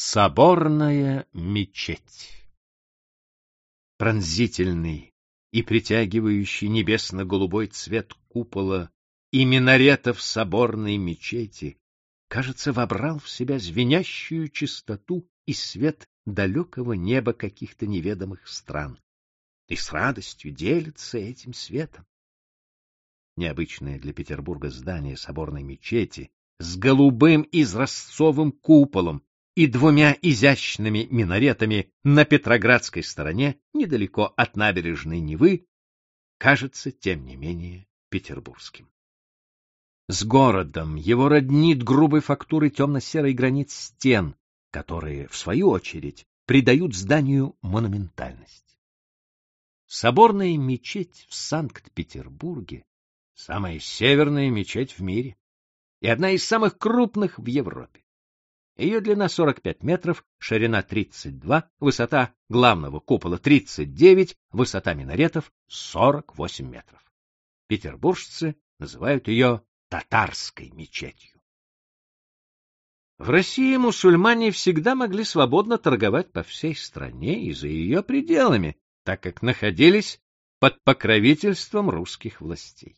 Соборная мечеть Пронзительный и притягивающий небесно-голубой цвет купола и минаретов соборной мечети, кажется, вобрал в себя звенящую чистоту и свет далекого неба каких-то неведомых стран, и с радостью делится этим светом. Необычное для Петербурга здание соборной мечети с голубым изразцовым куполом и двумя изящными минаретами на Петроградской стороне, недалеко от набережной Невы, кажется, тем не менее, петербургским. С городом его роднит грубой фактурой темно-серый гранит стен, которые, в свою очередь, придают зданию монументальность. Соборная мечеть в Санкт-Петербурге — самая северная мечеть в мире и одна из самых крупных в Европе. Ее длина 45 метров, ширина 32, высота главного купола 39, высота минаретов 48 метров. Петербуржцы называют ее татарской мечетью. В России мусульмане всегда могли свободно торговать по всей стране и за ее пределами, так как находились под покровительством русских властей.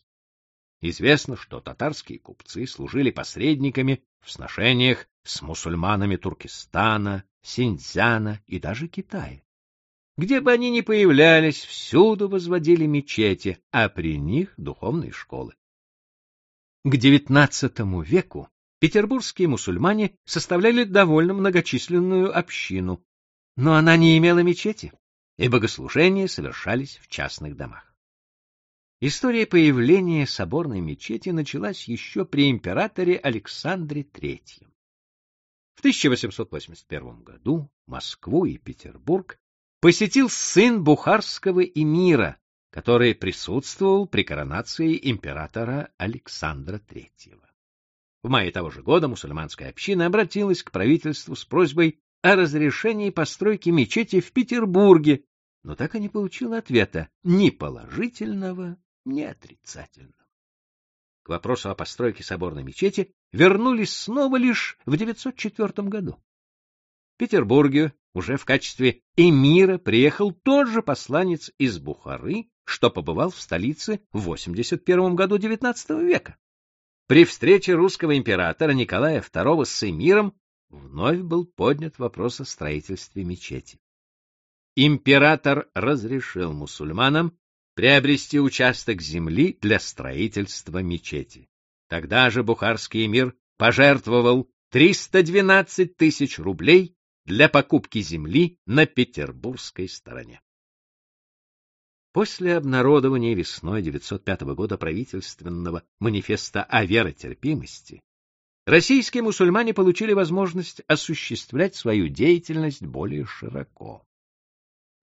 Известно, что татарские купцы служили посредниками в сношениях с мусульманами Туркестана, Синьцзяна и даже Китая. Где бы они ни появлялись, всюду возводили мечети, а при них духовные школы. К XIX веку петербургские мусульмане составляли довольно многочисленную общину, но она не имела мечети, и богослужения совершались в частных домах. История появления соборной мечети началась еще при императоре Александре III. В 1881 году Москву и Петербург посетил сын бухарского эмира, который присутствовал при коронации императора Александра III. В мае того же года мусульманская община обратилась к правительству с просьбой о разрешении постройки мечети в Петербурге, но так и не получила ответа ни положительного, ни отрицательного. К вопросу о постройке соборной мечети вернулись снова лишь в 904 году. В Петербурге уже в качестве эмира приехал тот же посланец из Бухары, что побывал в столице в 81 году XIX века. При встрече русского императора Николая II с эмиром вновь был поднят вопрос о строительстве мечети. Император разрешил мусульманам приобрести участок земли для строительства мечети. Тогда же бухарский эмир пожертвовал 312 тысяч рублей для покупки земли на петербургской стороне. После обнародования весной 905 года правительственного манифеста о веротерпимости российские мусульмане получили возможность осуществлять свою деятельность более широко.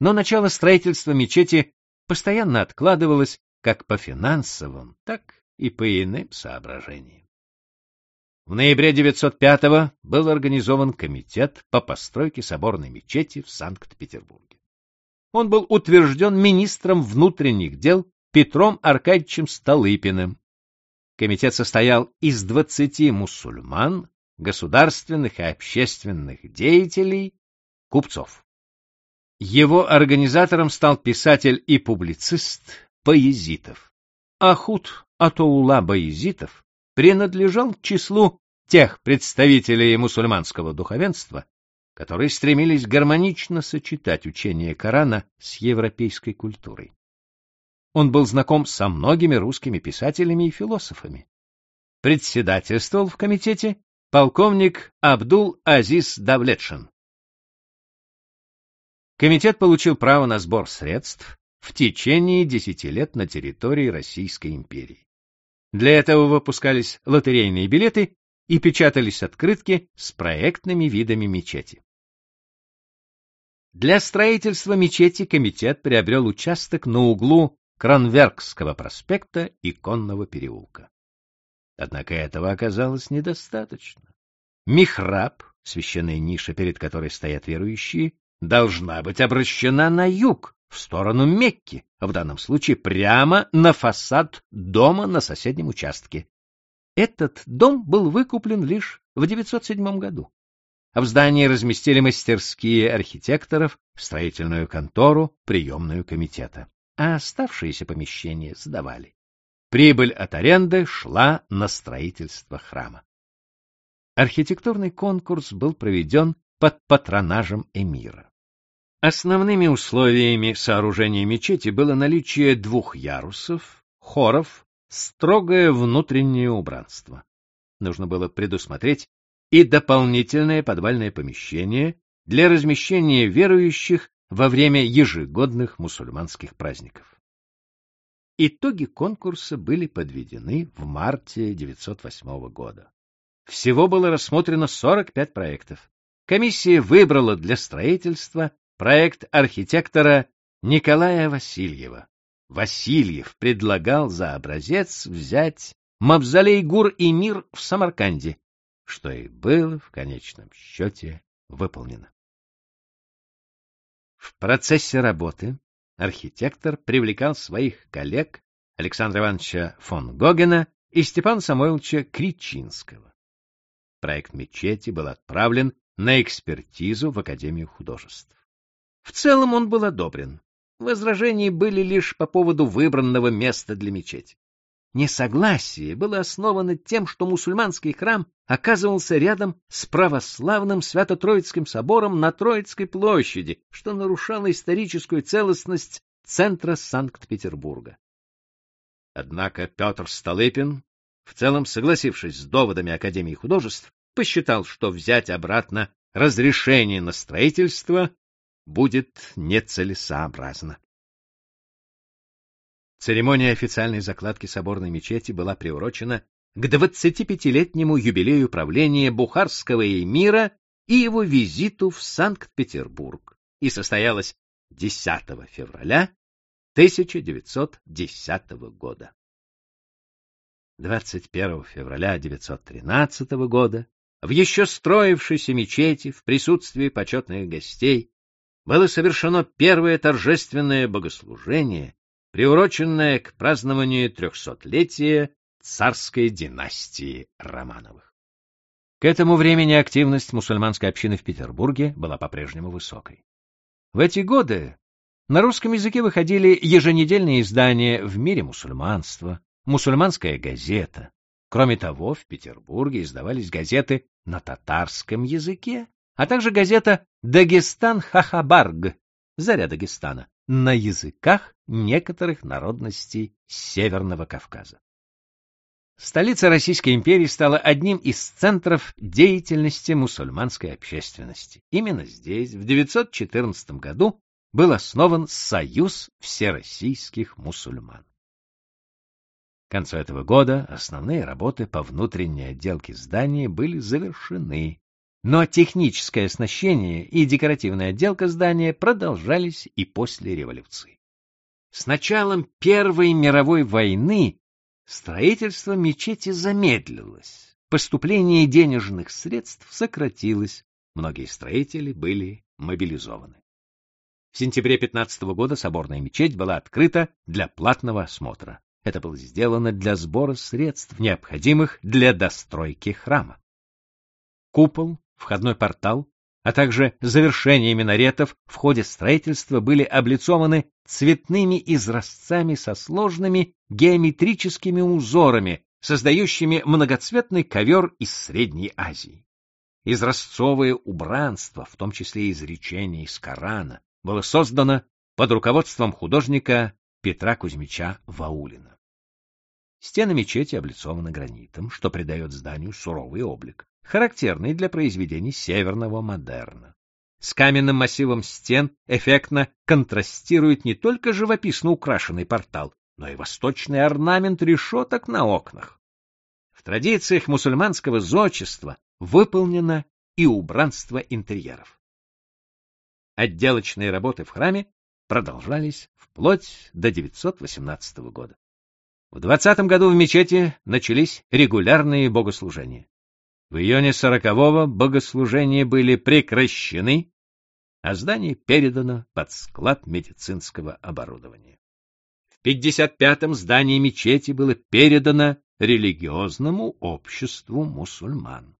Но начало строительства мечети постоянно откладывалось как по финансовым, так и по иным соображениям. В ноябре 905-го был организован комитет по постройке соборной мечети в Санкт-Петербурге. Он был утвержден министром внутренних дел Петром Аркадьевичем Столыпиным. Комитет состоял из 20 мусульман, государственных и общественных деятелей, купцов. Его организатором стал писатель и публицист Баязитов. Ахуд Атоула Баязитов принадлежал к числу тех представителей мусульманского духовенства, которые стремились гармонично сочетать учение Корана с европейской культурой. Он был знаком со многими русскими писателями и философами. Председательствовал в комитете полковник Абдул-Азиз Давлетшин. Комитет получил право на сбор средств в течение десяти лет на территории Российской империи. Для этого выпускались лотерейные билеты и печатались открытки с проектными видами мечети. Для строительства мечети комитет приобрел участок на углу Кранверкского проспекта и Конного переулка. Однако этого оказалось недостаточно. Михраб, священная ниша, перед которой стоят верующие, должна быть обращена на юг, в сторону Мекки, в данном случае прямо на фасад дома на соседнем участке. Этот дом был выкуплен лишь в 907 году. в здании разместили мастерские архитекторов, строительную контору, приемную комитета, а оставшиеся помещения сдавали. Прибыль от аренды шла на строительство храма. Архитектурный конкурс был проведен под патронажем эмира. Основными условиями сооружения мечети было наличие двух ярусов, хоров, строгое внутреннее убранство. Нужно было предусмотреть и дополнительное подвальное помещение для размещения верующих во время ежегодных мусульманских праздников. Итоги конкурса были подведены в марте 1908 года. Всего было рассмотрено 45 проектов. Комиссия выбрала для строительства проект архитектора Николая Васильева. Васильев предлагал за образец взять мавзолей Гур и Мир в Самарканде, что и было в конечном счете выполнено. В процессе работы архитектор привлекал своих коллег Александра Ивановича фон Гогена и Степана Самойловича Кричинского. Проект мечети был отправлен на экспертизу в Академию художеств. В целом он был одобрен. Возражения были лишь по поводу выбранного места для мечети. Несогласие было основано тем, что мусульманский храм оказывался рядом с православным Свято-Троицким собором на Троицкой площади, что нарушало историческую целостность центра Санкт-Петербурга. Однако Петр Столыпин, в целом согласившись с доводами Академии художеств, посчитал, что взять обратно разрешение на строительство будет нецелесообразно. Церемония официальной закладки соборной мечети была приурочена к 25-летнему юбилею правления Бухарского эмира и его визиту в Санкт-Петербург и состоялась 10 февраля 1910 года. 21 февраля 1913 года в еще строившейся мечети в присутствии почетных гостей было совершено первое торжественное богослужение приуроченная к празднованию трехсотлетия царской династии Романовых. К этому времени активность мусульманской общины в Петербурге была по-прежнему высокой. В эти годы на русском языке выходили еженедельные издания «В мире мусульманства», «Мусульманская газета». Кроме того, в Петербурге издавались газеты на татарском языке, а также газета «Дагестан Хахабарг» «Заря Дагестана», на языках некоторых народностей Северного Кавказа. Столица Российской империи стала одним из центров деятельности мусульманской общественности. Именно здесь, в 914 году, был основан Союз всероссийских мусульман. К концу этого года основные работы по внутренней отделке здания были завершены, но техническое оснащение и декоративная отделка здания продолжались и после революции. С началом Первой мировой войны строительство мечети замедлилось, поступление денежных средств сократилось, многие строители были мобилизованы. В сентябре 15 года соборная мечеть была открыта для платного осмотра. Это было сделано для сбора средств, необходимых для достройки храма. Купол входной портал, а также завершение минаретов в ходе строительства были облицованы цветными изразцами со сложными геометрическими узорами, создающими многоцветный ковер из Средней Азии. Изразцовое убранство, в том числе изречения из Корана, было создано под руководством художника Петра Кузьмича Ваулина. Стены мечети облицованы гранитом, что придает зданию суровый облик характерный для произведений северного модерна. С каменным массивом стен эффектно контрастирует не только живописно украшенный портал, но и восточный орнамент решеток на окнах. В традициях мусульманского зодчества выполнено и убранство интерьеров. Отделочные работы в храме продолжались вплоть до 918 года. В 20 году в мечети начались регулярные богослужения. В июне сорокового богослужения были прекращены, а здание передано под склад медицинского оборудования. В 55-м здание мечети было передано религиозному обществу мусульман.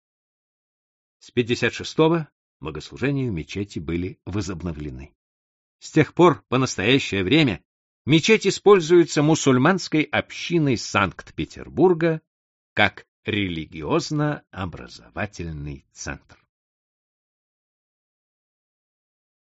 С 56-го богослужения в мечети были возобновлены. С тех пор по настоящее время мечеть используется мусульманской общиной Санкт-Петербурга как религиозно-образовательный центр.